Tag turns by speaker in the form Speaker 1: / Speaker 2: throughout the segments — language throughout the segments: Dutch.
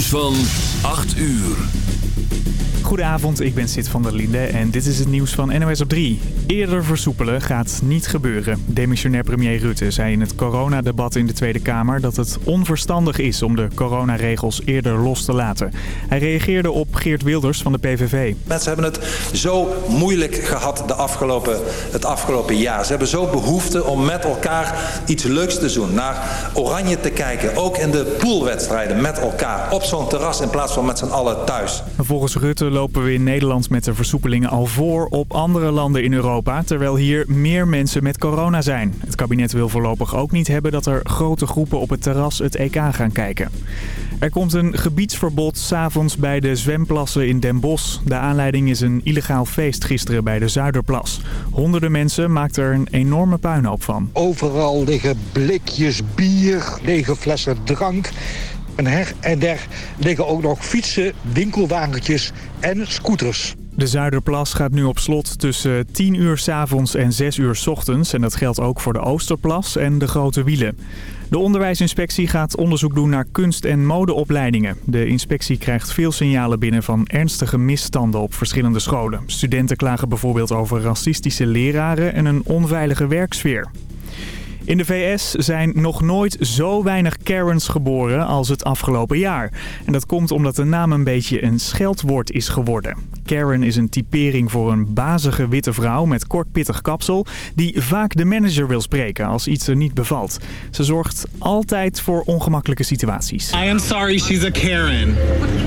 Speaker 1: Van 8 uur.
Speaker 2: Goedenavond, ik ben Sid van der Linde en dit is het nieuws van NOS op 3. Eerder versoepelen gaat niet gebeuren. Demissionair premier Rutte zei in het coronadebat in de Tweede Kamer... dat het onverstandig is om de coronaregels eerder los te laten. Hij reageerde op Geert Wilders van de PVV.
Speaker 3: Mensen hebben het zo moeilijk gehad de afgelopen, het afgelopen jaar. Ze hebben zo behoefte om met elkaar iets leuks te doen. Naar Oranje te kijken, ook in de poolwedstrijden met elkaar. Op zo'n terras in plaats van met z'n allen thuis.
Speaker 2: Volgens Rutte lopen we in Nederland met de versoepelingen al voor op andere landen in Europa, terwijl hier meer mensen met corona zijn. Het kabinet wil voorlopig ook niet hebben dat er grote groepen op het terras het EK gaan kijken. Er komt een gebiedsverbod s'avonds bij de zwemplassen in Den Bosch. De aanleiding is een illegaal feest gisteren bij de Zuiderplas. Honderden mensen maakten er een enorme puinhoop van.
Speaker 4: Overal liggen blikjes bier, lege flessen drank. En her en der liggen ook nog fietsen, winkelwagentjes en scooters.
Speaker 2: De Zuiderplas gaat nu op slot tussen 10 uur s avonds en 6 uur s ochtends. En dat geldt ook voor de Oosterplas en de Grote Wielen. De onderwijsinspectie gaat onderzoek doen naar kunst- en modeopleidingen. De inspectie krijgt veel signalen binnen van ernstige misstanden op verschillende scholen. Studenten klagen bijvoorbeeld over racistische leraren en een onveilige werksfeer. In de VS zijn nog nooit zo weinig Karens geboren als het afgelopen jaar. En dat komt omdat de naam een beetje een scheldwoord is geworden. Karen is een typering voor een bazige witte vrouw met kort pittig kapsel... die vaak de manager wil spreken als iets er niet bevalt. Ze zorgt altijd voor ongemakkelijke situaties.
Speaker 5: I am sorry she's a Karen.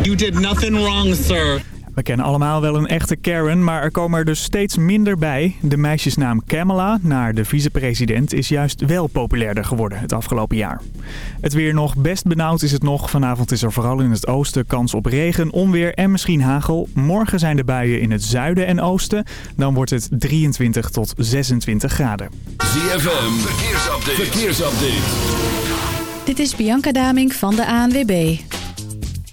Speaker 5: You did nothing wrong, sir.
Speaker 2: We kennen allemaal wel een echte Karen, maar er komen er dus steeds minder bij. De meisjesnaam Kamala, naar de vicepresident, is juist wel populairder geworden het afgelopen jaar. Het weer nog best benauwd is het nog. Vanavond is er vooral in het oosten kans op regen, onweer en misschien hagel. Morgen zijn de buien in het zuiden en oosten. Dan wordt het 23 tot 26 graden.
Speaker 1: ZFM, verkeersupdate. verkeersupdate.
Speaker 6: Dit is Bianca Damink van de ANWB.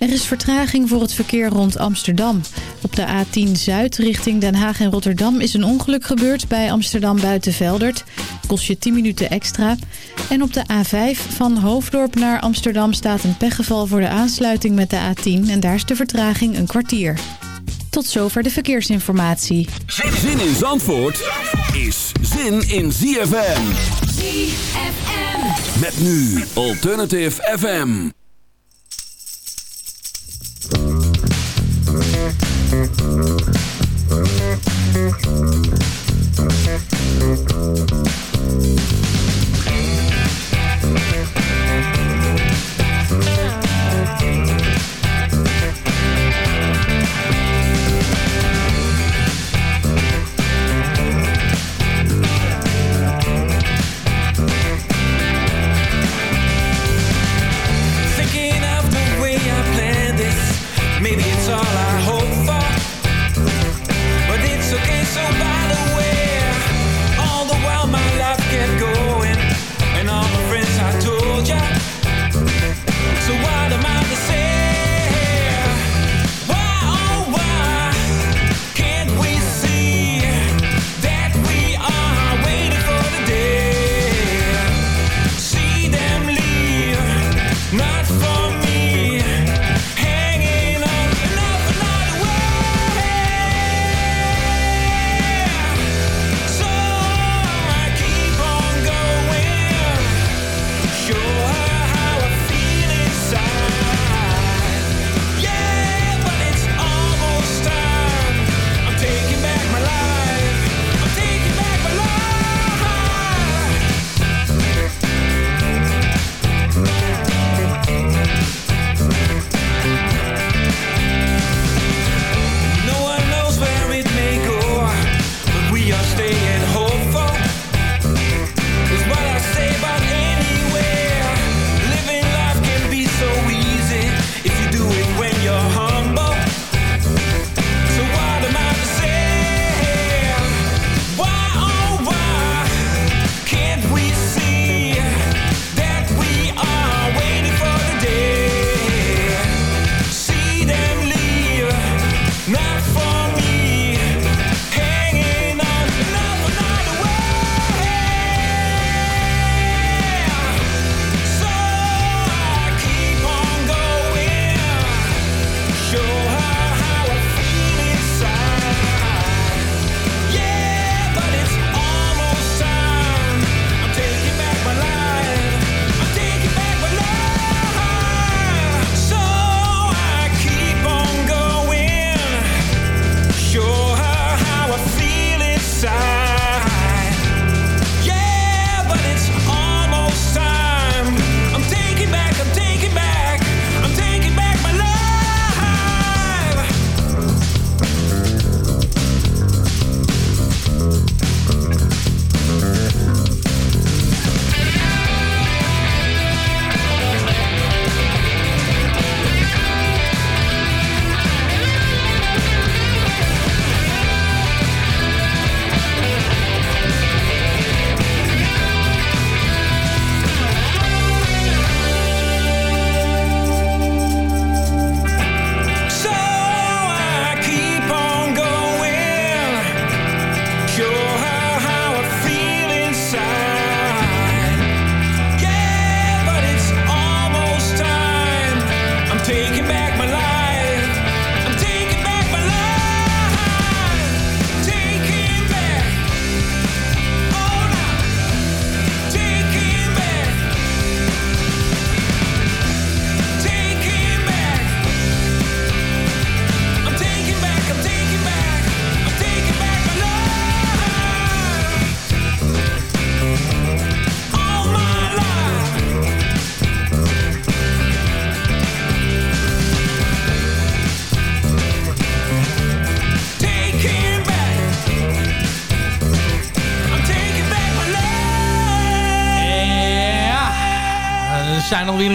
Speaker 6: Er is vertraging voor het verkeer rond Amsterdam. Op de A10 Zuid richting Den Haag en Rotterdam is een ongeluk gebeurd bij Amsterdam Buitenveldert. Kost je 10 minuten extra. En op de A5 van Hoofddorp naar Amsterdam staat een pechgeval voor de aansluiting met de A10. En daar is de vertraging een kwartier. Tot zover de verkeersinformatie.
Speaker 1: Zin in Zandvoort is zin in ZFM.
Speaker 7: ZFM.
Speaker 1: Met nu Alternative FM.
Speaker 8: Thinking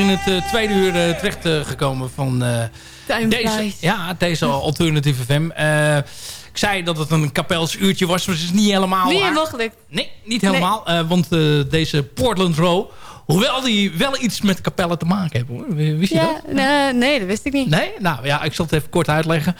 Speaker 7: in het uh, tweede uur uh, terecht uh, gekomen van deze, ja, deze Alternative FM. ik zei dat het een kapelsuurtje was, maar het is niet helemaal...
Speaker 9: Niet gelukt.
Speaker 7: Nee, niet helemaal. Nee. want deze Portland Row Hoewel die wel iets met kapellen te maken hebben. Hoor. Wist je
Speaker 9: ja,
Speaker 7: dat?
Speaker 9: Nee, nee, dat wist ik niet.
Speaker 7: Nee? Nou ja, ik zal het even kort uitleggen.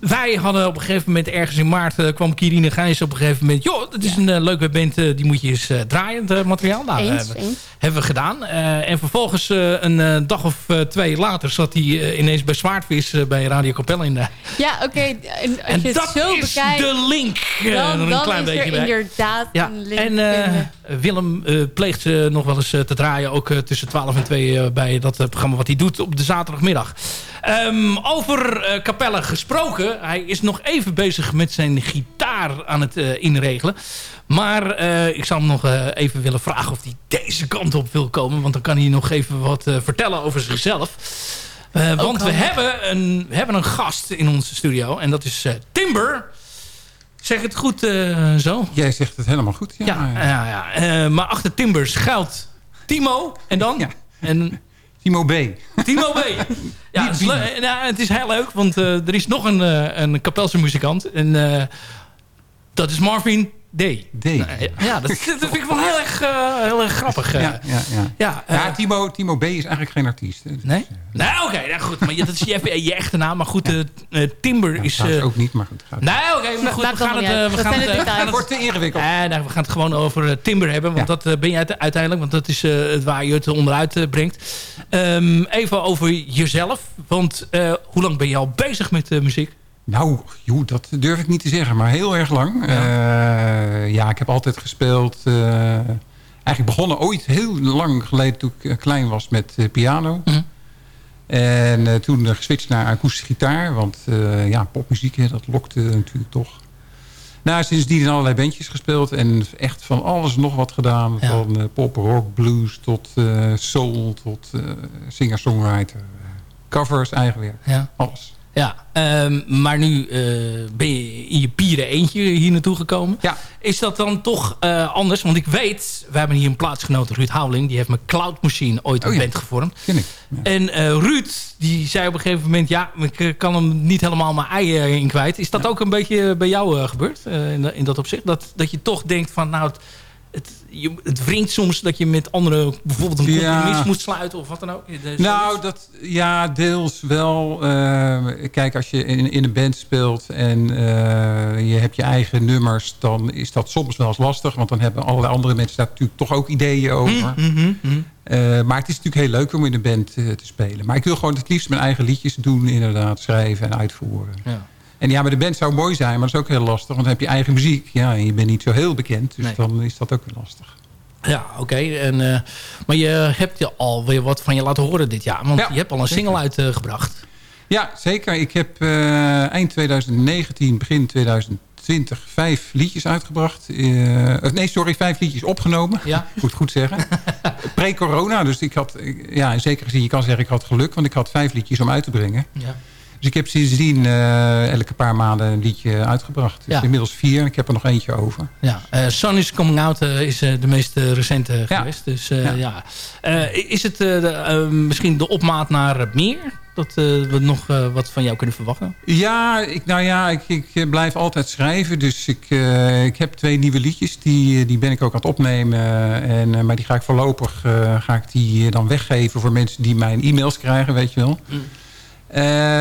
Speaker 7: Wij hadden op een gegeven moment, ergens in maart... Uh, kwam Kirine Gijs op een gegeven moment... joh, dat is een uh, leuke band, uh, die moet je eens draaien, het materiaal. Nou,
Speaker 9: eens,
Speaker 7: hebben, hebben we gedaan. en vervolgens een dag of twee later... zat hij ineens bij Zwaardvis bij Radio Kapelle in de...
Speaker 9: Ja, oké. Okay. En,
Speaker 7: dat
Speaker 9: zo
Speaker 7: is
Speaker 9: bekijkt,
Speaker 7: de link.
Speaker 9: Dan,
Speaker 7: een
Speaker 9: dan
Speaker 7: klein
Speaker 9: is
Speaker 7: beetje
Speaker 9: er inderdaad
Speaker 7: ja.
Speaker 9: een link.
Speaker 7: En Willem pleegt nog wel eens te draaien. Ook tussen 12 en 2 bij dat programma wat hij doet op de zaterdagmiddag. Um, over uh, Capelle gesproken. Hij is nog even bezig met zijn gitaar aan het uh, inregelen. Maar uh, ik zou hem nog even willen vragen of hij deze kant op wil komen. Want dan kan hij nog even wat vertellen over zichzelf. want we hebben, een, we hebben een gast in onze studio. En dat is Timber. Zeg het goed zo?
Speaker 10: Jij zegt het helemaal goed. Ja,
Speaker 7: ja, ja, ja. maar achter Timber schuilt Timo. En dan?
Speaker 10: Ja.
Speaker 7: En
Speaker 10: Timo B.
Speaker 7: Timo B. Ja, het is, nou, het is heel leuk, want uh, er is nog een, uh, een kapelse muzikant. En uh, dat is Marvin D.
Speaker 10: D.
Speaker 7: Nou, ja, dat, dat, vind ik wel heel erg, heel erg grappig.
Speaker 10: Ja, ja, ja.
Speaker 7: ja,
Speaker 10: ja Timo, Timo B is eigenlijk geen artiest. Hè, dus,
Speaker 7: nee? Nee, oké, okay, nou goed. Maar dat is je, je echte naam. Maar goed, Timber
Speaker 10: ja,
Speaker 7: is...
Speaker 10: ook niet, maar goed. Gaat
Speaker 7: nee, oké, okay, maar goed. We gaan het... we gaan het,
Speaker 10: het wordt te ingewikkeld.
Speaker 7: nou, we gaan het gewoon over Timber hebben. Want dat ben je uiteindelijk. Want dat is het waar je het onderuit brengt. Um, even over jezelf. Want uh, hoe lang ben je al bezig met uh, muziek?
Speaker 10: Nou, joh, dat durf ik niet te zeggen. Maar heel erg lang. Ja, uh, ja ik heb altijd gespeeld. eigenlijk begonnen ooit heel lang geleden toen ik klein was met piano.
Speaker 7: Mhm.
Speaker 10: Mm -hmm. En toen geswitcht naar akoestische gitaar. Want ja, popmuziek, hè, dat lokte natuurlijk toch. Nou, sindsdien in allerlei bandjes gespeeld. En echt van alles nog wat gedaan.
Speaker 7: Ja.
Speaker 10: Van uh, pop, rock, blues tot uh, soul, tot uh, singer-songwriter. covers, eigen werk.
Speaker 7: Ja.
Speaker 10: Alles.
Speaker 7: Ja, um, maar nu ben je in je pieren eentje hier naartoe gekomen.
Speaker 10: Ja.
Speaker 7: Is dat dan toch anders? Want ik weet, we hebben hier een plaatsgenoot, Ruud Houweling. Die heeft met Cloud Machine ooit een
Speaker 10: oh, ja.
Speaker 7: band gevormd.
Speaker 10: Ken ik. Ja.
Speaker 7: En Ruud, die zei op een gegeven moment... ja, ik kan hem niet helemaal mijn ei in kwijt. Is dat ja. ook een beetje bij jou gebeurd? in, in dat opzicht? Dat, dat je toch denkt van... nou. Het, het, je, het wringt soms dat je met anderen bijvoorbeeld een compromis ja. moet sluiten of wat dan ook.
Speaker 10: Nou, dat, ja, deels wel. Uh, kijk, als je in, in een band speelt en uh, je hebt je eigen nummers, dan is dat soms wel eens lastig. Want dan hebben allerlei andere mensen daar natuurlijk toch ook ideeën over.
Speaker 7: Mm, mm, mm.
Speaker 10: Uh, maar het is natuurlijk heel leuk om in een band te spelen. Maar ik wil gewoon het liefst mijn eigen liedjes doen, inderdaad, schrijven en uitvoeren.
Speaker 7: Ja.
Speaker 10: En ja, maar de band zou mooi zijn, maar dat is ook heel lastig. Want dan heb je eigen muziek. Ja, en je bent niet zo heel bekend. Dus
Speaker 7: nee.
Speaker 10: dan is dat ook weer lastig.
Speaker 7: Ja, oké. Okay. Uh, maar je hebt je al weer wat van je laten horen dit jaar. Want
Speaker 10: ja,
Speaker 7: je hebt al een single uitgebracht. Uh,
Speaker 10: ja, zeker. Ik heb uh, eind 2019, begin 2020 vijf liedjes uitgebracht. nee, sorry, vijf liedjes opgenomen.
Speaker 7: Ja.
Speaker 10: Ik moet goed zeggen. Pre-corona, dus ik had... Ja, in zekere zin, je kan zeggen ik had geluk. Want ik had vijf liedjes om uit te brengen.
Speaker 7: Ja.
Speaker 10: Dus ik heb sindsdien uh, elke paar maanden een liedje uitgebracht. Dus
Speaker 7: ja.
Speaker 10: inmiddels vier en ik heb er nog eentje over.
Speaker 7: Ja, uh, Sun is Coming Out uh, is de meest recente
Speaker 10: ja.
Speaker 7: geweest. Dus ja. is het de, misschien de opmaat naar meer? Dat we nog wat van jou kunnen verwachten?
Speaker 10: Ja, ik, nou ja, ik, ik blijf altijd schrijven. Dus ik, ik heb twee nieuwe liedjes. Die, die ben ik ook aan het opnemen. En, maar die ga ik voorlopig ga ik die dan weggeven voor mensen die mijn e-mails krijgen, weet je wel.
Speaker 7: Mm.
Speaker 10: Uh,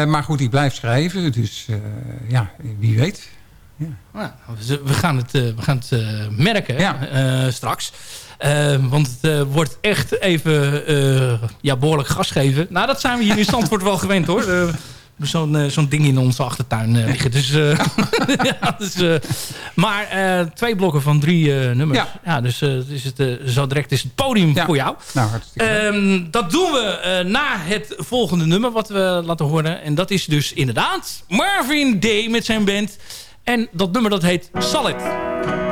Speaker 10: maar goed, ik blijf schrijven. Dus uh, ja, wie weet. Ja.
Speaker 7: Nou, we gaan het, uh, we gaan het merken
Speaker 10: ja.
Speaker 7: straks. want het wordt echt even ja, behoorlijk gas geven. Nou, dat zijn we hier in Zandvoort wel gewend hoor. Zo'n uh, zo'n ding in onze achtertuin uh, liggen. Dus, uh, ja, dus, maar twee blokken van drie nummers.
Speaker 10: Ja.
Speaker 7: ja dus is het, zo direct is het podium
Speaker 10: ja.
Speaker 7: voor jou.
Speaker 10: Nou,
Speaker 7: um, dat doen we na het volgende nummer wat we laten horen. En dat is dus inderdaad Marvin Day met zijn band. En dat nummer dat heet Solid.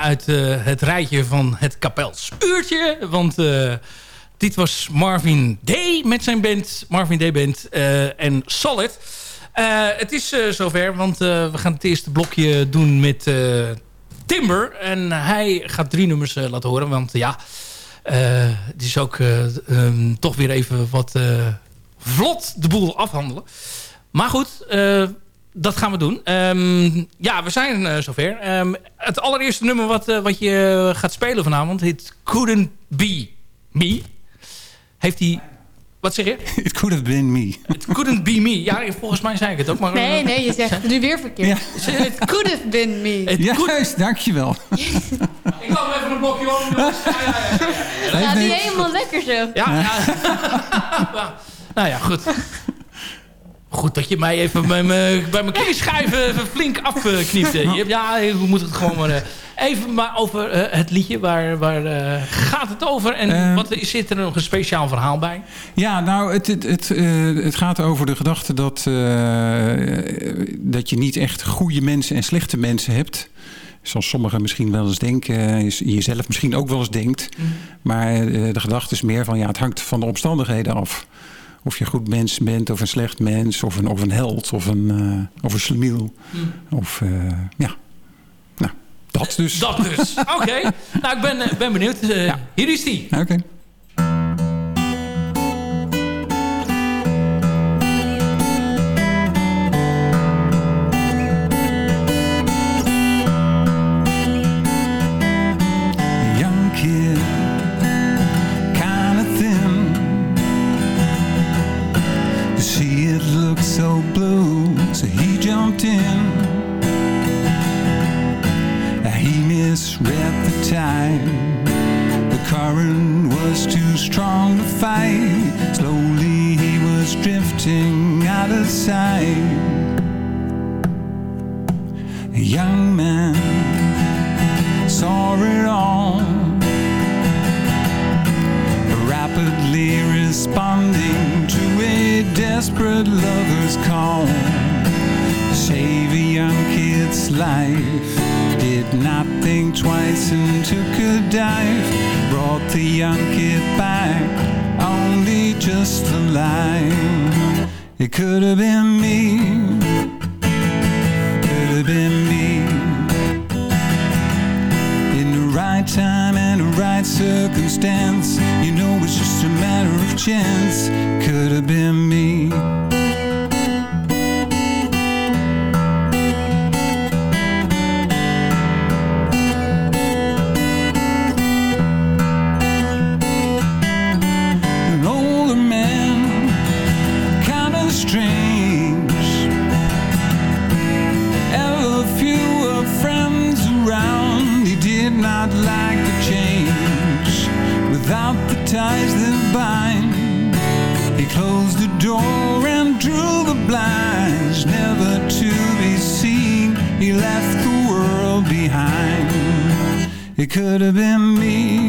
Speaker 7: Uit eh, het rijtje van het kapel Spuurtje. Want eh, dit was Marvin Day met zijn band. Marvin Day Band eh, en Solid. Het is zover, want we gaan het eerste blokje doen met Timber. En hij gaat drie nummers laten horen. Want ja, het is ook eh, ehm, toch weer even wat vlot de boel afhandelen. Maar goed, dat gaan we doen. Ehm, ja, we zijn eh, zover. Ehm, het allereerste nummer wat, eh, wat je gaat spelen vanavond... het Couldn't Be Me. Heeft hij... Wat zeg je?
Speaker 10: It could have been me.
Speaker 7: It couldn't be me. Ja, volgens mij zei ik het ook. Maar,
Speaker 9: Nee, nee, je zegt het nu weer verkeerd. It could have been me.
Speaker 7: Het
Speaker 10: Ja,
Speaker 7: could-
Speaker 10: juist, dankjewel.
Speaker 7: Ik loop even een blokje om. Ja, ja, ja, ja.
Speaker 9: Niet helemaal lekker zo.
Speaker 7: Ja, ja. nou ja, goed. Goed dat je mij even bij mijn, even flink afknipt. Ja, we moeten het gewoon maar... eh, Even maar over eh, het liedje. Waar, waar eh, gaat het over? En wat, zit er nog een speciaal verhaal bij?
Speaker 10: Ja, nou, het, het, het, het gaat over de gedachte dat, dat je niet echt goede mensen en slechte mensen hebt. Zoals sommigen misschien wel eens denken, je jezelf misschien ook wel eens denkt. Maar eh, de gedachte is meer van, ja, het hangt van de omstandigheden af. Of je een goed mens bent, of een slecht mens, of een, of een held, of een, eh, of een slemiel. Of, eh, ja, nou, dat dus.
Speaker 7: Dat dus. Oké. Nou, ik ben, eh, ben benieuwd. Hier is die.
Speaker 10: Oké. Out. A young man saw it all. Rapidly responding to a desperate lover's call. save a young kid's life. Did not think twice and took a dive. Brought the young kid back, only just alive. It could have been me. Could have been me. In the right time and the right circumstance. You know it's just a matter of chance. Could have been could have been me.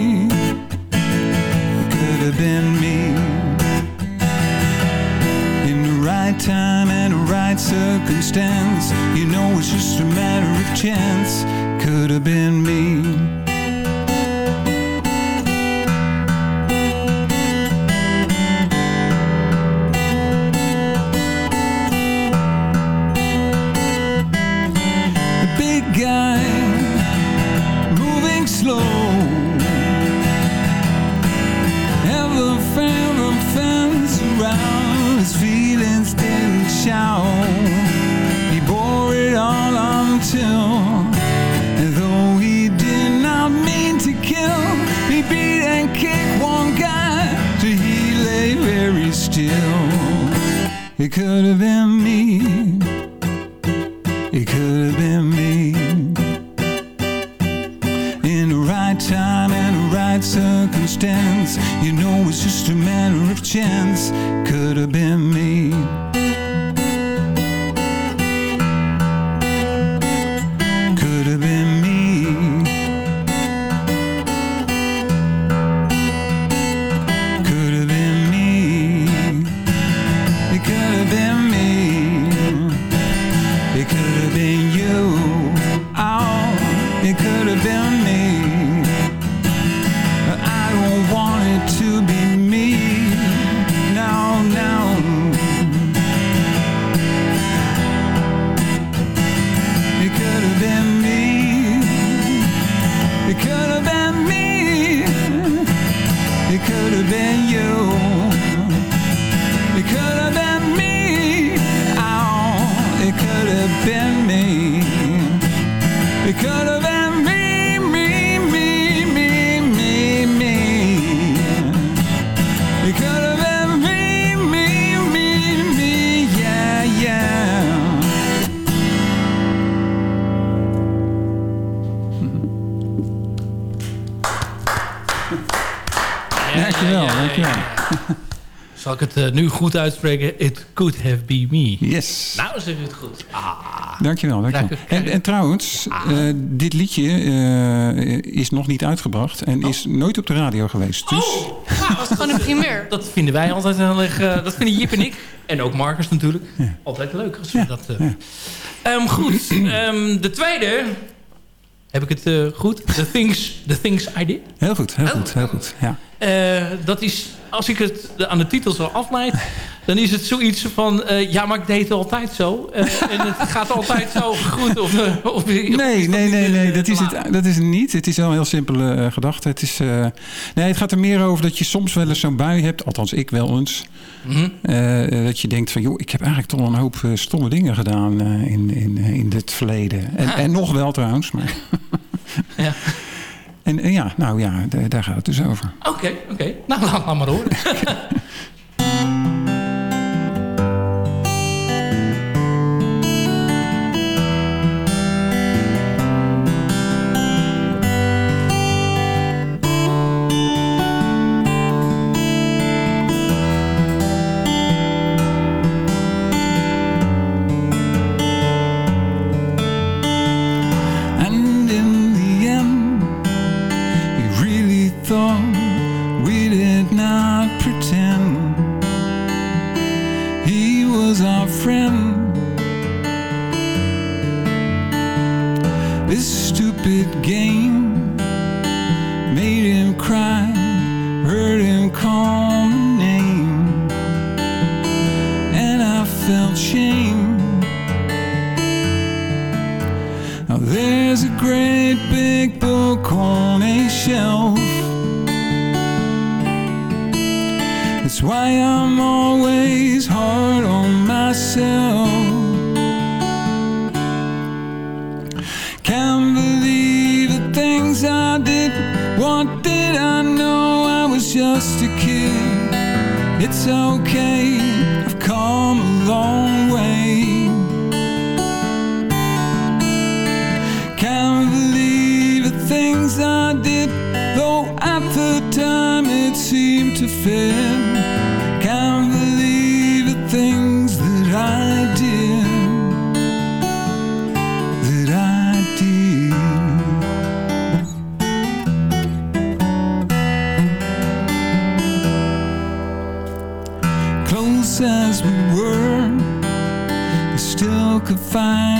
Speaker 10: Could have been me
Speaker 7: goed uitspreken? It could have been me.
Speaker 11: Yes.
Speaker 7: Nou, zeg je het goed. Ah.
Speaker 11: Dankjewel, dankjewel. En, en trouwens, eh, dit liedje eh, is nog niet uitgebracht en is nooit op de radio geweest. Dus
Speaker 9: Nou, was gewoon een primeur.
Speaker 7: Dat vinden wij altijd heel erg... eh, dat vinden Jip en ik. En ook Marcus natuurlijk. Altijd leuk als we dat... eh. Ehm, goed. Ehm, de tweede... Heb ik het eh, goed? The things, the things I did.
Speaker 11: heel goed, heel
Speaker 7: Oh.
Speaker 11: goed, heel goed. Ja.
Speaker 7: Eh, dat is, als ik het aan de titel zo afleid... dan is het zoiets van... eh, ja, maar ik deed het altijd zo. Eh, en het gaat altijd zo goed. Of,
Speaker 11: Nee, nee, nee, nee, dat is, het, dat is het niet. Het is wel een heel simpele gedachte. Het, is, nee, het gaat er meer over dat je soms wel eens zo'n bui hebt. Althans, ik wel eens.
Speaker 7: Mhm.
Speaker 11: Dat je denkt van, joh, ik heb eigenlijk toch een hoop stomme dingen gedaan in, in, in het verleden. En,
Speaker 7: Ah.
Speaker 11: en nog wel trouwens. Maar
Speaker 7: Ja.
Speaker 11: En, en ja, nou ja, daar gaat het dus over.
Speaker 7: Oké, oké. Nou, laat, laat maar horen.
Speaker 10: Can't believe the things I did. What did I know? I was just a kid. It's okay, I've come a long way. Can't believe the things I did, though at the time it seemed to fit. Could find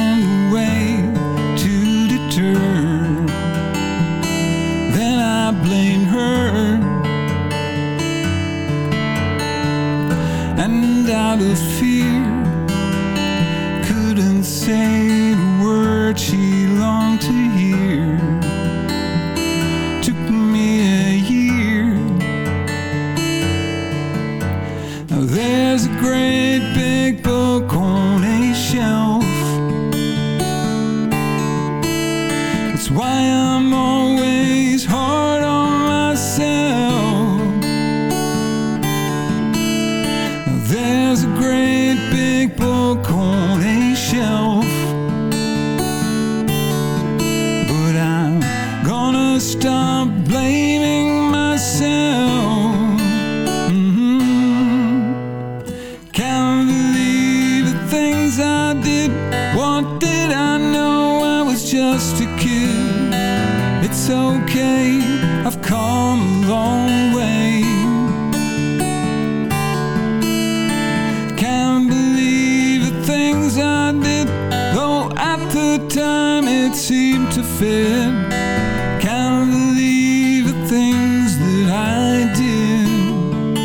Speaker 10: it seemed to fit. Can't believe the things that I did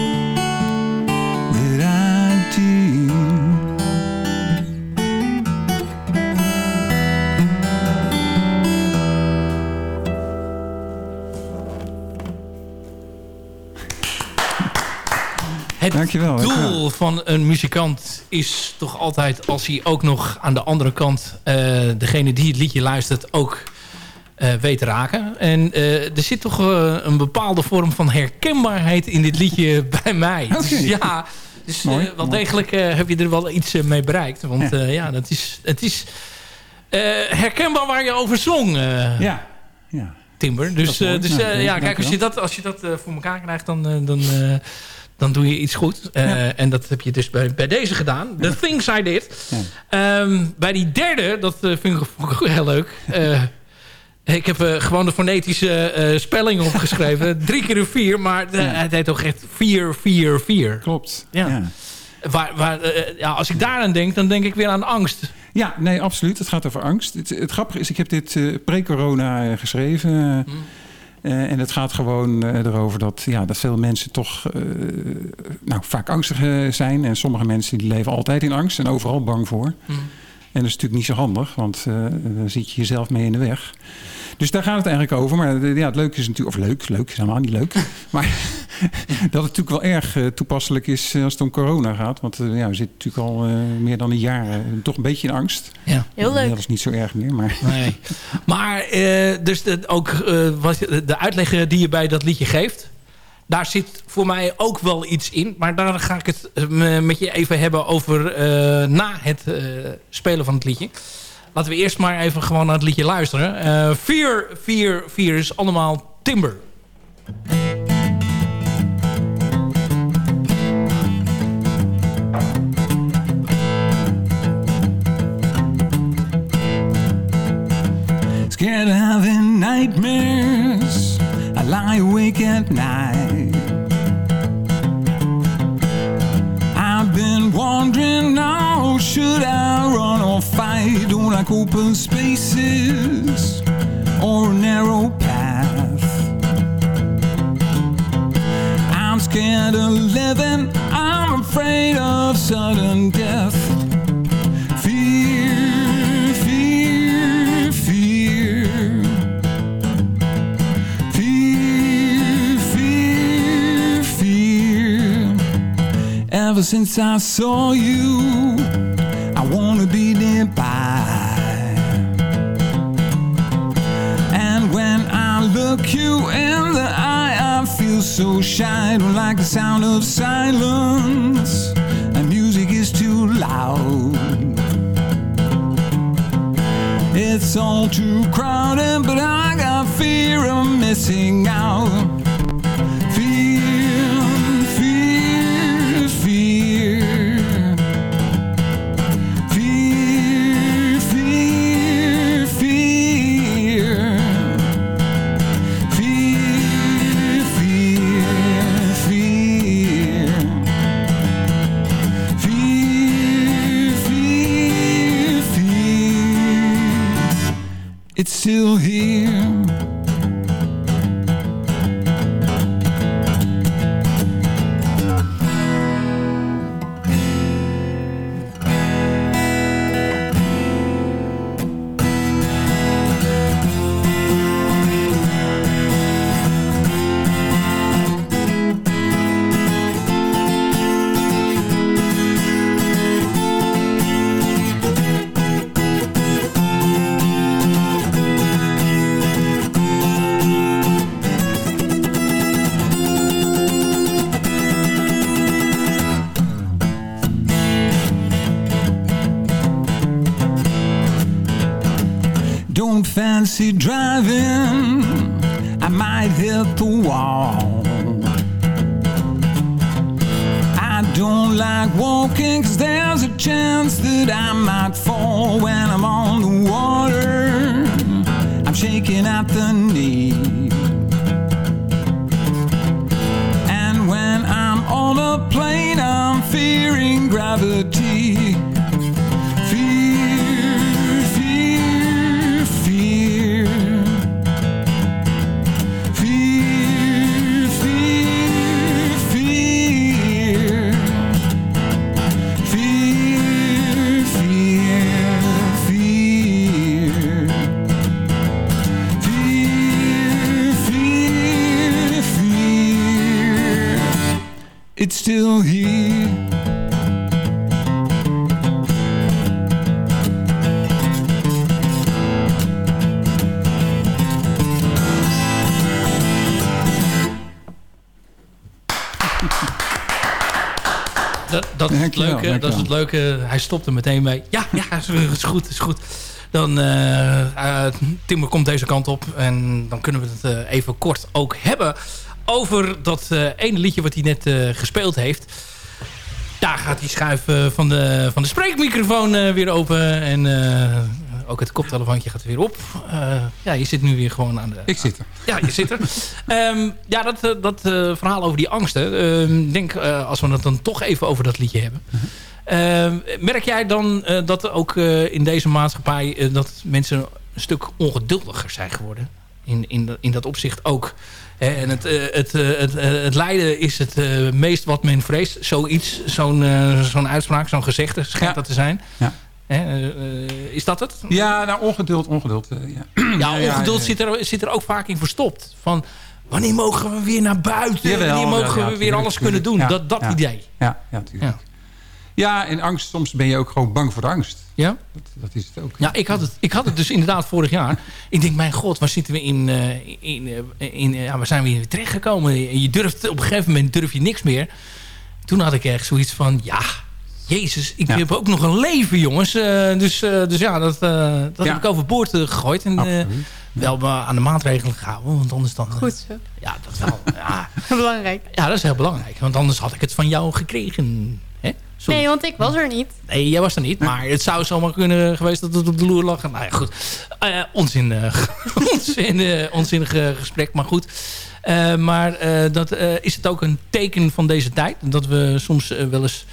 Speaker 10: that I did.
Speaker 7: Het
Speaker 11: Dankjewel,
Speaker 7: doel van een muzikant is toch altijd... als hij ook nog aan de andere kant... eh, degene die het liedje luistert ook eh, weet raken. En eh, er zit toch een bepaalde vorm van herkenbaarheid in dit liedje bij mij. Dus ja, dus
Speaker 11: Mooi,
Speaker 7: wel
Speaker 11: mooi.
Speaker 7: degelijk heb je er wel iets mee bereikt. Want
Speaker 11: Ja.
Speaker 7: ja, dat is, het is herkenbaar waar je over zong.
Speaker 11: Ja, ja.
Speaker 7: Timber. Dus, dus
Speaker 11: Nou,
Speaker 7: ja, kijk, als je dat, als je dat voor elkaar krijgt, dan, dan, dan doe je iets goed. Eh, En dat heb je dus bij, bij deze gedaan. The Things I Did. Ehm, bij die derde, dat eh, vind ik vond ik ook heel leuk. Eh, ik heb gewoon de fonetische spelling opgeschreven. Drie keer een vier, maar het heet toch echt vier, vier, vier.
Speaker 11: Klopt.
Speaker 7: Ja. Waar, waar, ja, als ik daaraan denk, dan denk ik weer aan angst.
Speaker 11: Ja, nee, absoluut. Het gaat over angst. Het, het grappige is, ik heb dit pre-corona geschreven. eh, en het gaat gewoon eh, erover dat, ja, dat veel mensen toch eh, nou, vaak angstig eh, zijn. En sommige mensen die leven altijd in angst en overal bang voor. En dat is natuurlijk niet zo handig, want eh, dan zit je jezelf mee in de weg. Dus daar gaat het eigenlijk over. Maar eh, ja, het leuke is natuurlijk, of leuk, leuk is helemaal niet leuk. Maar dat het natuurlijk wel erg eh, toepasselijk is eh, als het om corona gaat. Want ja, we zitten natuurlijk al meer dan een jaar toch een beetje in angst.
Speaker 7: Ja.
Speaker 9: Heel leuk.
Speaker 11: Dat is niet zo erg meer, maar...
Speaker 7: Nee. Maar eh, dus de, ook eh, wat, de uitleg die je bij dat liedje geeft... daar zit voor mij ook wel iets in. Maar daar ga ik het met je even hebben over eh, na het eh, spelen van het liedje. Laten we eerst maar even gewoon naar het liedje luisteren. Eh 4, 4, 4 is allemaal Timber.
Speaker 10: Scared of having nightmares. I lie awake at night. Like open spaces. or a narrow path. I'm scared of living, I'm afraid of sudden death. Fear, fear, fear. Fear, fear, fear. Ever since I saw you, I wanna be nearby. Look you in the eye, I feel so shy. Don't like the sound of silence. And music is too loud. It's all too crowded, but I got fear of missing out. It's still here. taxi driving.
Speaker 7: Dat, dat, is het leuke, dat is het leuke. Hij stopt er meteen mee. Ja, ja, is, goed, is goed. Dan, eh eh, Timmer komt deze kant op. En dan kunnen we het eh, even kort ook hebben over dat ene liedje wat hij net gespeeld heeft. Daar gaat die schuif van, de, van de spreekmicrofoon weer open. En ook het koptelefoontje gaat weer op. Eh, ja, je zit nu weer gewoon aan de...
Speaker 11: Ik zit er.
Speaker 7: Ja, je zit er. Ehm, ja, dat, eh, dat eh, verhaal over die angsten. Ehm, Ik denk, eh, als we het dan toch even over dat liedje hebben. Ehm, merk jij dan eh, dat ook eh, in deze maatschappij... eh, dat mensen een stuk ongeduldiger zijn geworden? In, in, dat- in dat opzicht ook. En het, eh, het, eh, het, eh, het lijden is het eh, meest wat men vreest. Zoiets, zo'n eh, zo'n uitspraak, zo'n gezegde schijnt dat te zijn.
Speaker 11: Ja.
Speaker 7: Eh, is dat het?
Speaker 11: Ja, nou, ongeduld, ongeduld. eh, ja.
Speaker 7: Ja, ongeduld
Speaker 11: ja.
Speaker 7: Zit, er, zit er ook vaak in verstopt. Van, wanneer mogen we weer naar buiten?
Speaker 11: Jawel,
Speaker 7: wanneer mogen we weer
Speaker 11: tuurlijk,
Speaker 7: alles kunnen doen? dat dat
Speaker 11: ja.
Speaker 7: idee.
Speaker 11: Ja, ja, natuurlijk. Ja. en angst, soms ben je ook gewoon bang voor de angst.
Speaker 7: Ja?
Speaker 11: Dat, dat is het ook.
Speaker 7: Ja, ik had, het, ik had het dus inderdaad vorig jaar. Ik denk, mijn god, waar zitten we in... eh, in, in waar zijn we hier terechtgekomen? En je durft, op een gegeven moment durf je niks meer. Toen had ik echt zoiets van, ja... Jezus, ik heb ook nog een leven, jongens. Eh, dus, eh, dus ja, dat, eh, dat
Speaker 9: Ja.
Speaker 7: heb ik overboord gegooid. En eh, wel maar aan de maatregelen gehouden. Want anders dan...
Speaker 9: Goed zo.
Speaker 7: Ja, dat is wel... ja.
Speaker 9: Belangrijk.
Speaker 7: Ja, dat is heel belangrijk. Want anders had ik het van jou gekregen. Hè?
Speaker 9: Nee, want ik was er niet.
Speaker 7: Nee, jij was er niet. Maar het zou zomaar kunnen geweest dat het op de loer lag. Nou ja, goed. Eh, onzin, eh, onzin, eh, onzinnig gesprek, maar goed. Eh, maar eh, dat, eh, is het ook een teken van deze tijd? Dat we soms wel eens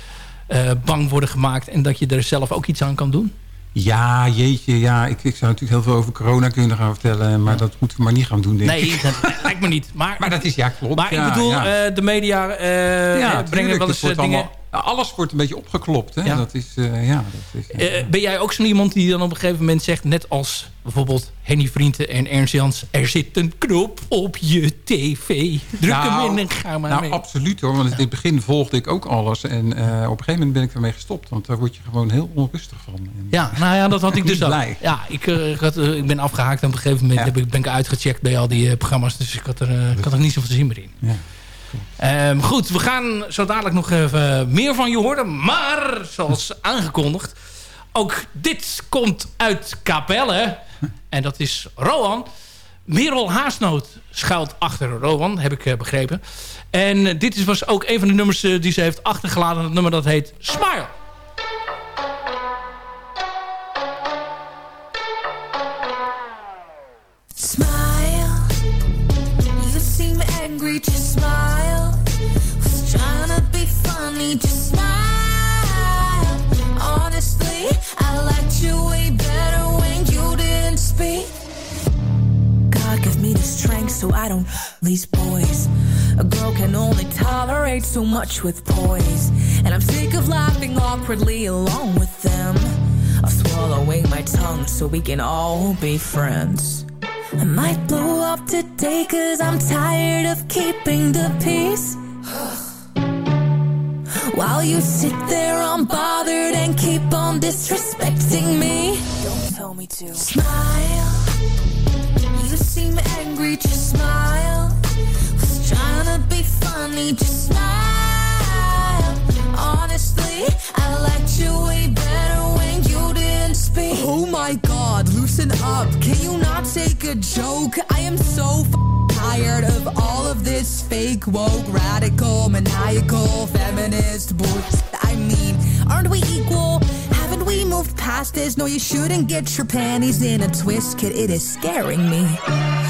Speaker 7: bang worden gemaakt... en dat je er zelf ook iets aan kan doen?
Speaker 11: Ja, jeetje, ja. Ik, ik zou natuurlijk heel veel over corona kunnen gaan vertellen. Maar dat moeten we maar niet gaan doen, denk
Speaker 7: Nee,
Speaker 11: ik.
Speaker 7: dat lijkt me niet. Maar,
Speaker 11: Maar dat is, ja, klopt.
Speaker 7: maar
Speaker 11: ja,
Speaker 7: ik bedoel,
Speaker 11: ja.
Speaker 7: eh, de media eh,
Speaker 11: ja,
Speaker 7: brengen wel eens eh, dingen...
Speaker 11: allemaal- alles wordt een beetje opgeklopt, hè.
Speaker 7: Ja.
Speaker 11: Dat is, eh, ja, dat is... ja.
Speaker 7: Eh, ben jij ook zo'n iemand die dan op een gegeven moment zegt... net als bijvoorbeeld Henny Vrienden en Ernst Jans... er zit een knop op je tv. Druk
Speaker 11: Nou,
Speaker 7: hem in en ga maar
Speaker 11: nou,
Speaker 7: mee.
Speaker 11: absoluut hoor. Want in het begin volgde ik ook alles. En eh, op een gegeven moment ben ik ermee gestopt. Want daar word je gewoon heel onrustig van. En
Speaker 7: Ja, nou ja, dat had ik dus ook.
Speaker 11: blij.
Speaker 7: Ja, ik, eh, had, eh, ik ben afgehaakt en op een gegeven moment
Speaker 11: Ja.
Speaker 7: heb ik, ben ik uitgecheckt bij al die eh, programma's. Dus ik had, er, eh, ik had er niet zoveel zin meer in.
Speaker 11: Ja.
Speaker 7: Ehm, goed, we gaan zo dadelijk nog even meer van je horen. Maar, zoals aangekondigd, ook dit komt uit Capelle. En dat is Rowan. Merel Haasnoot schuilt achter Rowan, heb ik eh, begrepen. En eh, dit was ook een van de nummers eh, die ze heeft achtergelaten. Het nummer dat heet. Smile.
Speaker 12: So I don't these boys. A girl can only tolerate so much with poise. And I'm sick of laughing awkwardly along with them. Of swallowing my tongue so we can all be friends. I might blow up today cause I'm tired of keeping the peace. While you sit there unbothered and keep on disrespecting me. Don't tell me to. Smile. Just smile. Honestly, I liked you way better when you didn't speak.
Speaker 13: Oh my god, loosen up. Can you not take a joke? I am so tired of all of this fake woke, radical, maniacal, feminist bullshit. We moved past this? No, you shouldn't get your panties in a twist, kid. It is scaring me.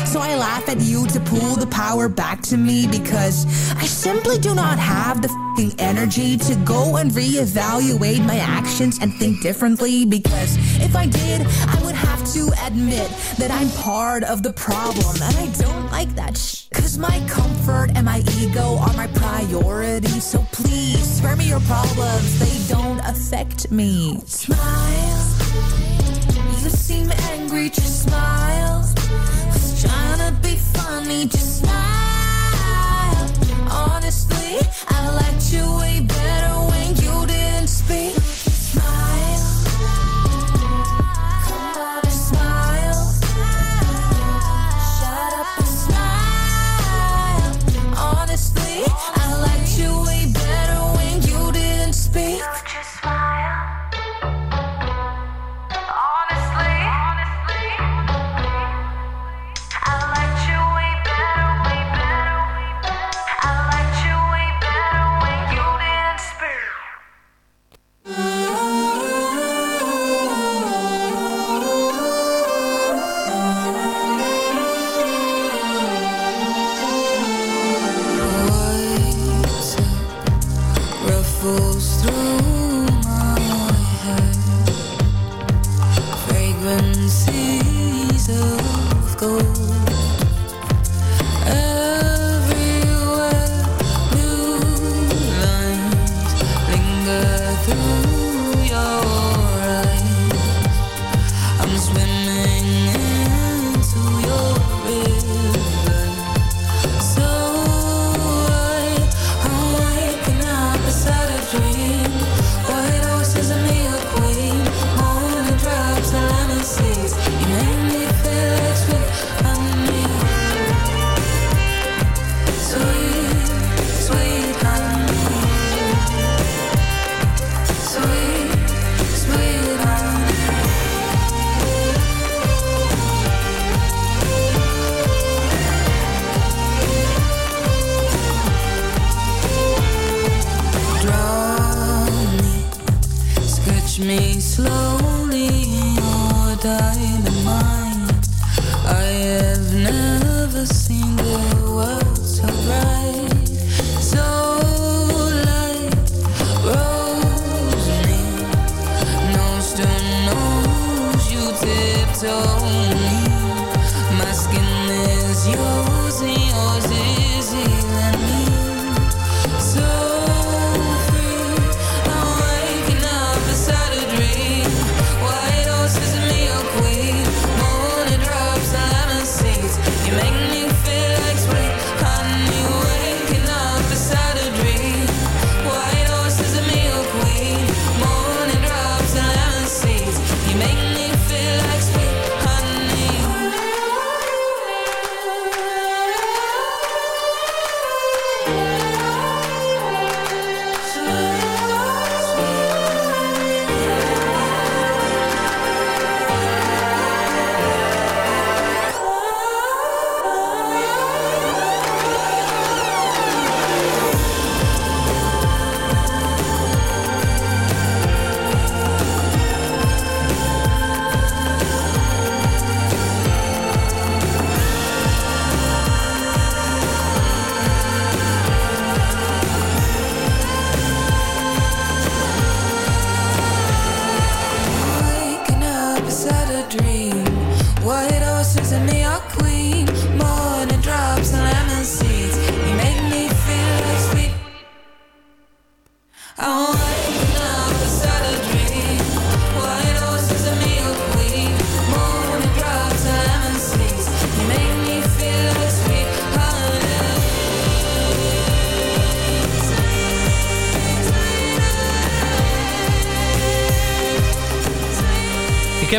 Speaker 13: So I laugh at you to pull the power back to me because I simply do not have the fing energy to go and reevaluate my actions and think differently because if I did, I would have to admit that I'm part of the problem and I don't like that sh- Cause my comfort and my ego are my priority So please spare me your problems, they don't affect me
Speaker 12: Smile. You seem angry, just smile. Was trying to be funny, just smile. Honestly, I liked you way better when you didn't speak.
Speaker 14: Ruffles through my hair. Fragrances of gold.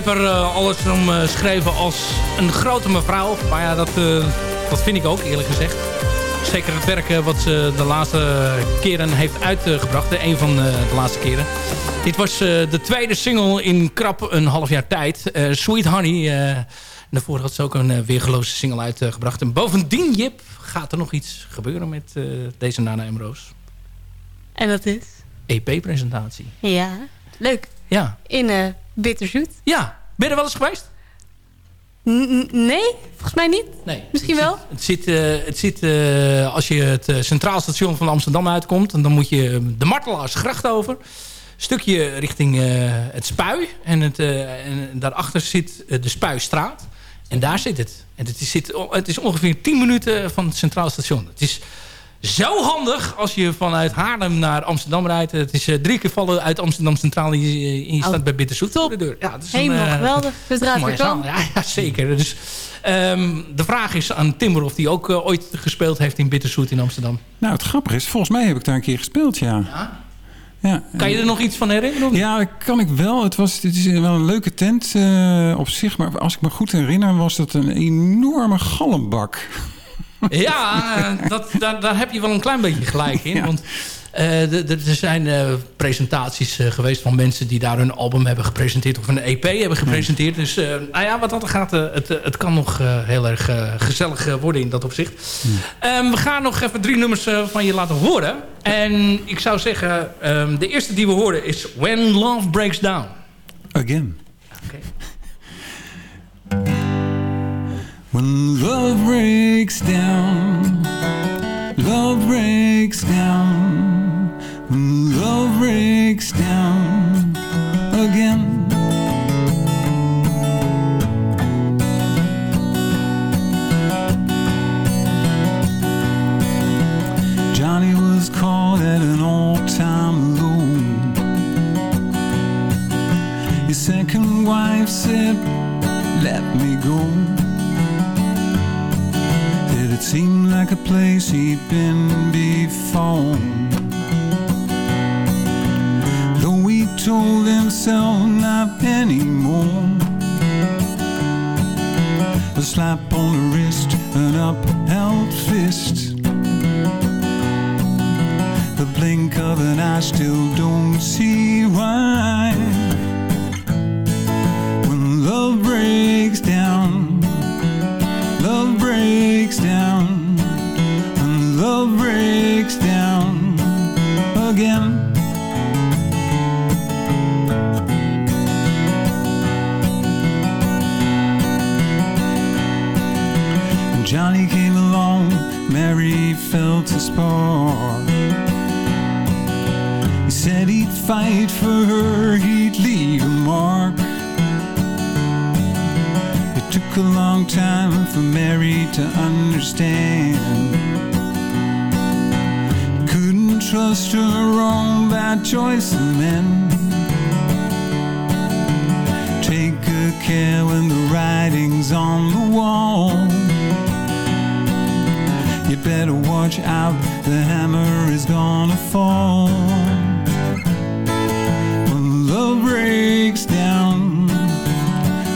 Speaker 7: Heb er eh, alles om eh, geschreven als een grote mevrouw. Maar ja, dat, eh, dat vind ik ook eerlijk gezegd. Zeker het werk eh, wat ze de laatste keren heeft uitgebracht. Een van eh, de laatste keren. Dit was eh, de tweede single in krap een half jaar tijd. Eh, Sweet Honey. eh, daarvoor had ze ook een weergeloze single uitgebracht. en bovendien, Jip, gaat er nog iets gebeuren met eh, deze Nana M. Roos.
Speaker 9: En dat is?
Speaker 7: EP-presentatie.
Speaker 9: Ja, leuk.
Speaker 7: Ja.
Speaker 9: In eh Bitterzoet.
Speaker 7: Ja. Ben je er wel eens geweest?
Speaker 9: N- nee, volgens mij niet.
Speaker 7: Nee.
Speaker 9: Misschien wel.
Speaker 7: Het zit, eh, het zit eh, als je het eh, Centraal Station van Amsterdam uitkomt... en dan moet je de Martelaarsgracht over. Stukje richting het Spui. En, het, en daarachter zit de Spuistraat. En daar zit het. En het is, zit, het is ongeveer 10 minuten van het Centraal Station. Het is zo handig als je vanuit Haarlem naar Amsterdam rijdt. Het is eh, drie keer vallen uit Amsterdam Centraal en je, je staat bij Bitterzoet voor de deur. Ja, dat is een,
Speaker 9: Helemaal
Speaker 7: eh,
Speaker 9: geweldig.
Speaker 7: Mooie
Speaker 9: weer kan.
Speaker 7: Ja, ja, zeker. Dus, ehm, de vraag is aan Timber of hij ook eh, ooit gespeeld heeft in Bitterzoet in Amsterdam.
Speaker 10: Nou, het grappige is, volgens mij heb ik daar een keer gespeeld, ja. ja.
Speaker 7: Kan je er nog iets van herinneren?
Speaker 10: Ja, kan ik wel. Het, was, het is wel een leuke tent eh, op zich. Maar als ik me goed herinner, was dat een enorme galmbak.
Speaker 7: Ja, eh, dat, daar, daar heb je wel een klein beetje gelijk in. Want eh, er zijn eh, presentaties geweest van mensen die daar hun album hebben gepresenteerd. Of een EP hebben gepresenteerd. Dus nou ja, wat dat gaat, het, het kan nog heel erg gezellig worden in dat opzicht. Ehm, we gaan nog even drie nummers van je laten horen. En ik zou zeggen, ehm, de eerste die we horen is When Love Breaks Down.
Speaker 10: Again. When love breaks down, love breaks down, when love breaks down again. Johnny was caught at an all-time low. His second wife said, let me go. Did it seem like a place he'd been before? Though he told himself not anymore. A slap on the wrist, an upheld fist. The blink of an eye still don't see why. When love breaks down, love breaks down, Mary felt a spark. He said he'd fight for her, he'd leave a mark. It took a long time for Mary to understand. Couldn't trust her own bad choice of men. Take good care when the writing's on the wall. Better watch out, the hammer is gonna fall. When love breaks down,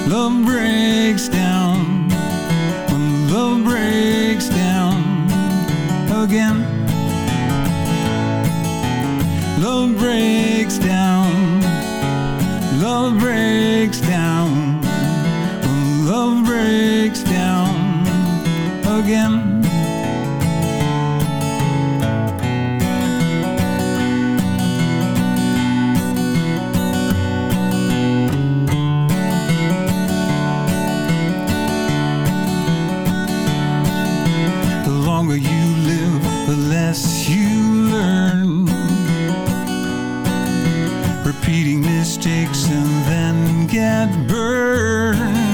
Speaker 10: love breaks down. When love breaks down again. Love breaks Repeating mistakes and then get burned.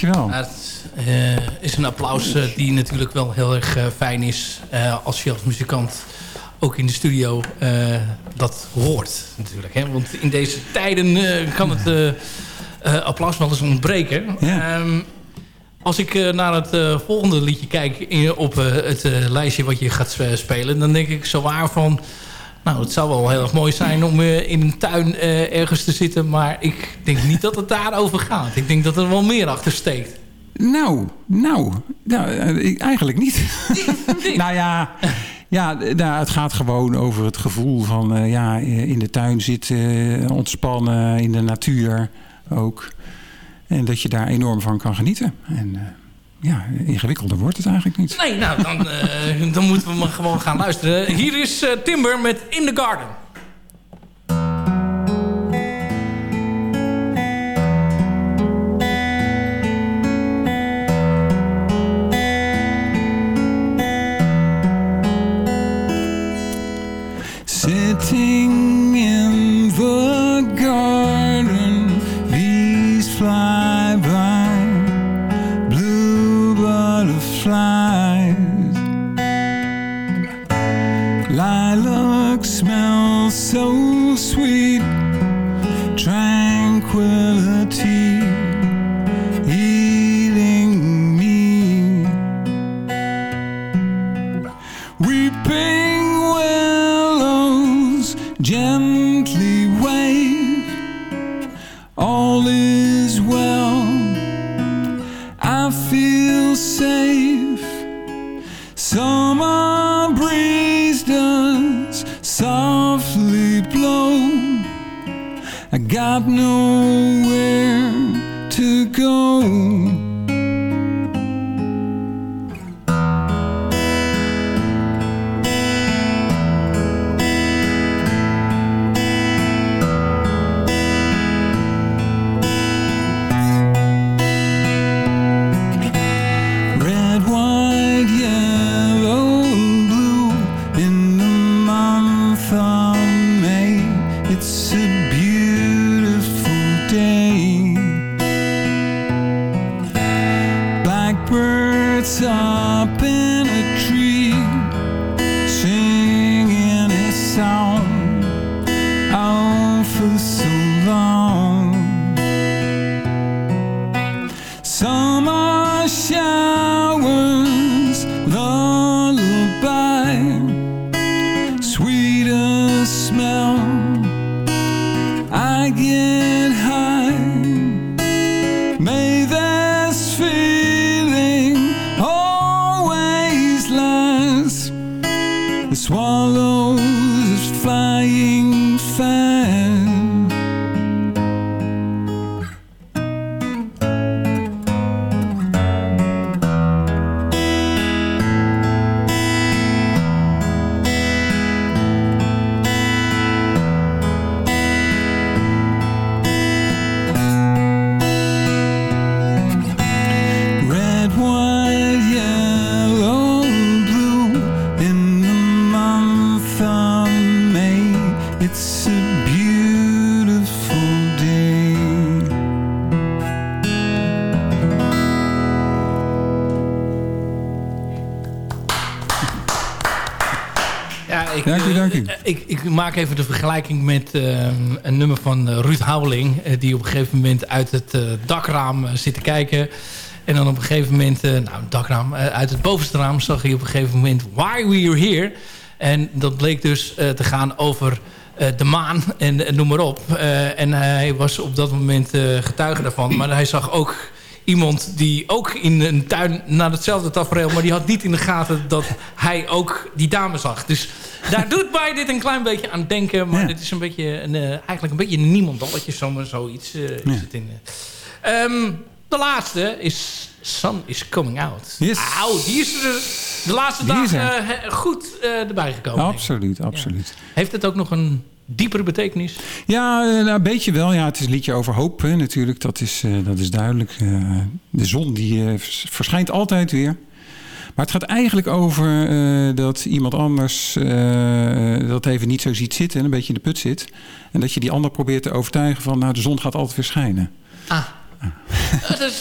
Speaker 10: Dankjewel.
Speaker 7: Het eh, is een applaus eh, die natuurlijk wel heel erg eh, fijn is als je als muzikant ook in de studio dat hoort natuurlijk. Hè? Want in deze tijden kan het applaus wel eens ontbreken. Ehm, als ik naar het volgende liedje kijk in, op het lijstje wat je gaat sp- spelen... dan denk ik zo waar van... Nou, het zou wel heel erg mooi zijn om eh, in een tuin eh, ergens te zitten... maar ik denk niet dat het daarover gaat. Ik denk dat er wel meer achter steekt.
Speaker 10: Nou, nou, nou eh, eigenlijk niet. nou ja, ja nou, het gaat gewoon over het gevoel van ja, in de tuin zitten, ontspannen, in de natuur ook. En dat je daar enorm van kan genieten. En ja, ingewikkelder wordt het eigenlijk niet.
Speaker 7: Nee, nou, dan, eh, dan moeten we maar gewoon gaan luisteren. Hier is eh, Timber met In the Garden. Maak even de vergelijking met eh, een nummer van eh, Ruud Houweling... eh, die op een gegeven moment uit het eh, dakraam zit te kijken... En dan op een gegeven moment, nou, dakraam, uit het bovenste raam zag hij op een gegeven moment Why We're Here. En dat bleek dus te gaan over de maan en, en noem maar op. En hij was op dat moment getuige daarvan. Maar hij zag ook iemand die ook in een tuin naar hetzelfde tafereel... maar die had niet in de gaten dat hij ook die dame zag. Dus daar doet mij dit een klein beetje aan denken. Maar dit is een beetje een, eh, eigenlijk een beetje een niemandalletje. Zomaar zoiets eh, is het in. Ehm, de laatste is Sun is Coming Out.
Speaker 10: Yes.
Speaker 7: Die is er de laatste dagen he- goed erbij gekomen.
Speaker 10: Absoluut, absoluut.
Speaker 7: Heeft het ook nog een diepere betekenis?
Speaker 10: Ja, nou, een beetje wel. Ja, het is een liedje over hoop hè, natuurlijk. Dat is, dat is duidelijk. De zon die vers- verschijnt altijd weer. Maar het gaat eigenlijk over eh, dat iemand anders eh, dat even niet zo ziet zitten... en een beetje in de put zit. En dat je die ander probeert te overtuigen van... nou, de zon gaat altijd weer schijnen.
Speaker 7: Ah.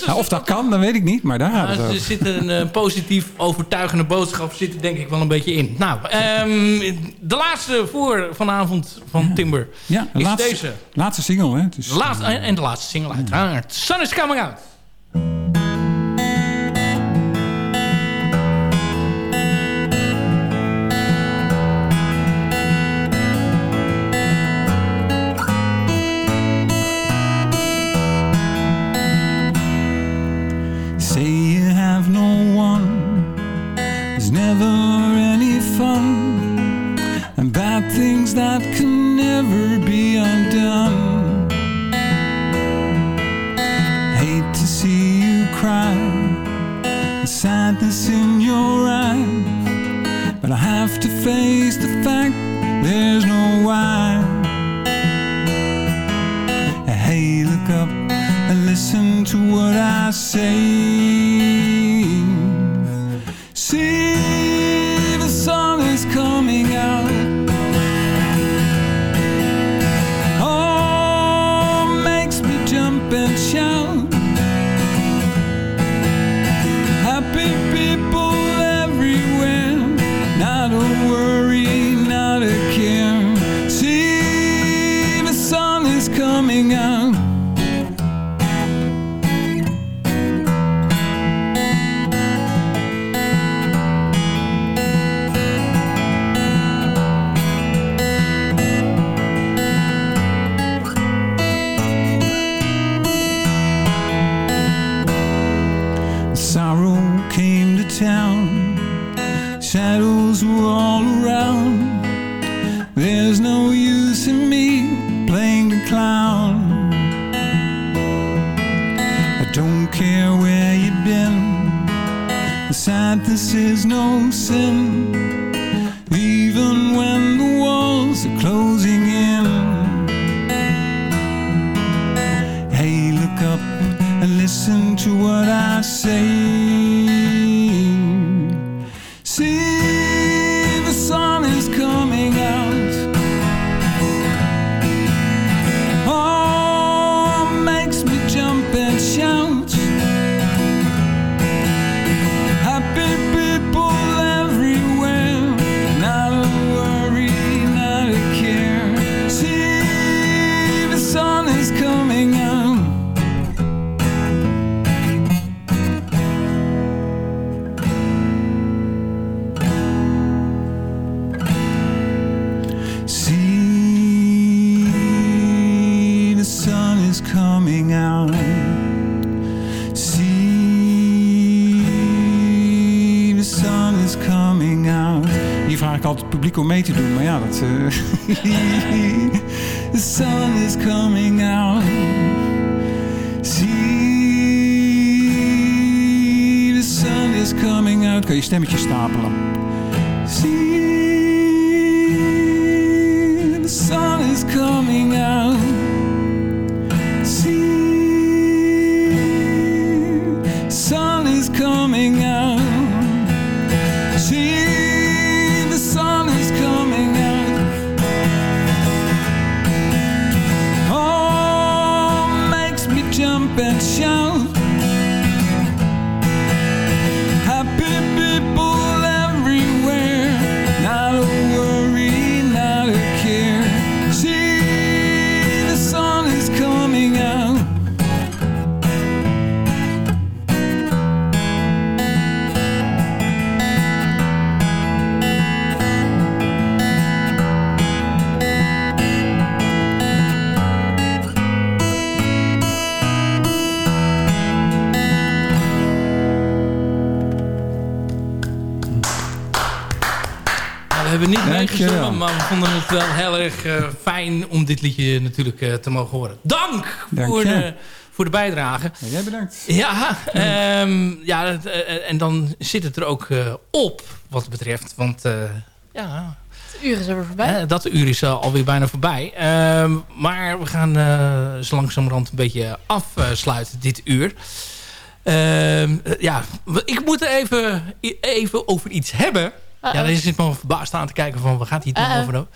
Speaker 11: Nou, of dat kan, dat weet ik niet, maar daar gaat het
Speaker 7: er zit een eh, positief overtuigende boodschap zit er denk ik wel een beetje in. Nou, ehm, de laatste voor vanavond van Timber
Speaker 11: Ja, de
Speaker 7: is
Speaker 11: laatste,
Speaker 7: deze.
Speaker 11: laatste single, hè? Dus,
Speaker 7: en de laatste single uiteraard. Sun is coming out.
Speaker 10: Never any fun, and bad things that can never be undone. Hate to see you cry, the sadness in your eyes, but I have to face the fact there's no why. Hey, look up and listen to what I say. problem. Het
Speaker 7: wel heel erg eh, fijn om dit liedje natuurlijk eh, te mogen horen. Dank
Speaker 11: Dank
Speaker 7: voor de, voor de bijdrage.
Speaker 11: Ja, jij bedankt.
Speaker 7: Ja, ehm, ja het, eh, en dan zit het er ook eh, op wat betreft. Want eh, ja,
Speaker 9: Het uur is er weer voorbij.
Speaker 7: eh, dat uur is uh, alweer bijna voorbij. Ehm, maar we gaan eh, zo langzamerhand een beetje afsluiten dit uur. Ehm, eh, ja, ik moet er even, even over iets hebben. Ja, daar zit me verbaasd aan te kijken van, waar gaat hij het nou
Speaker 9: Uh-oh.
Speaker 7: over? dan?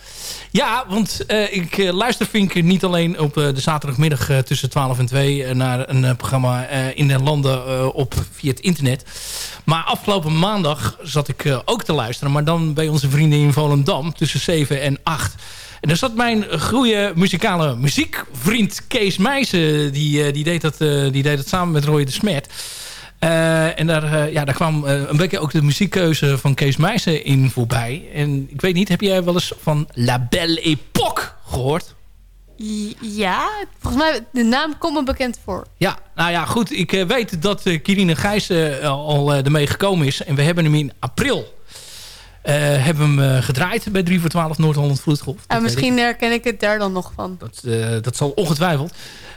Speaker 7: Ja, want eh, ik eh, luister Vink niet alleen op eh, de zaterdagmiddag tussen 12 en 2 eh, naar een programma in de landen op via het internet. Maar afgelopen maandag zat ik ook te luisteren, maar dan bij onze vrienden in Volendam tussen 7 en 8. En daar zat mijn goede muzikale muziekvriend Kees Meijsen. Die, die, deed dat, die deed dat samen met Roy de Smet. Eh, en daar, eh, ja, daar kwam eh, een beetje ook de muziekkeuze van Kees Meijsen in voorbij. En ik weet niet, heb jij wel eens van La Belle Époque gehoord?
Speaker 9: Ja, volgens mij, de naam komt me bekend voor.
Speaker 7: Ja, nou ja, goed. Ik weet dat Kirine Gijs eh, al ermee gekomen is. En we hebben hem in april hebben hem, gedraaid bij 3 voor 12 Noord-Holland Vloedgolf.
Speaker 9: En misschien herken ik het daar dan nog van.
Speaker 7: Dat, dat zal ongetwijfeld.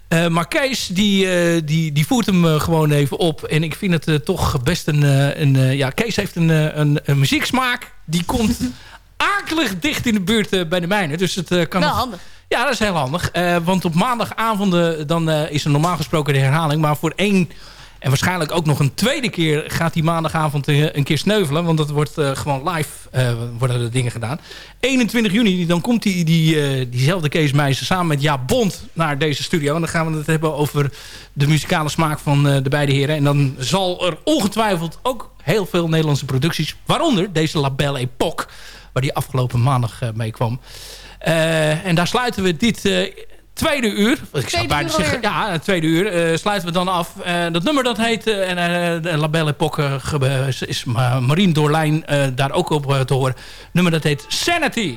Speaker 7: Eh, maar Kees, die, eh, die, die voert hem eh, gewoon even op. En ik vind het toch best een... een ja, Kees heeft een, een, een muzieksmaak. Die komt akelig dicht in de buurt bij de mijne. Dus het kan
Speaker 9: Wel
Speaker 7: nog-
Speaker 9: handig.
Speaker 7: Ja, dat is heel handig. Want op maandagavonden dan is er normaal gesproken de herhaling. Maar voor één en waarschijnlijk ook nog een tweede keer gaat die maandagavond eh, een keer sneuvelen. Want dat wordt eh, gewoon live eh, worden de dingen gedaan. 21 juni, dan komt die, die, diezelfde Kees samen met Jaap Bond naar deze studio. En dan gaan we het hebben over de muzikale smaak van de beide heren. En dan zal er ongetwijfeld ook heel veel Nederlandse producties... waaronder deze La Belle Époque, waar die afgelopen maandag mee kwam... En daar sluiten we dit tweede uur. Ik zou bijna zeggen, ja, tweede uur. eh, sluiten we dan af. Eh, dat nummer dat heet eh, en, eh, de La Belle Époque eh, ge- is- is Ma- Marien Doorlijn eh, daar ook op te horen. nummer dat heet Sanity.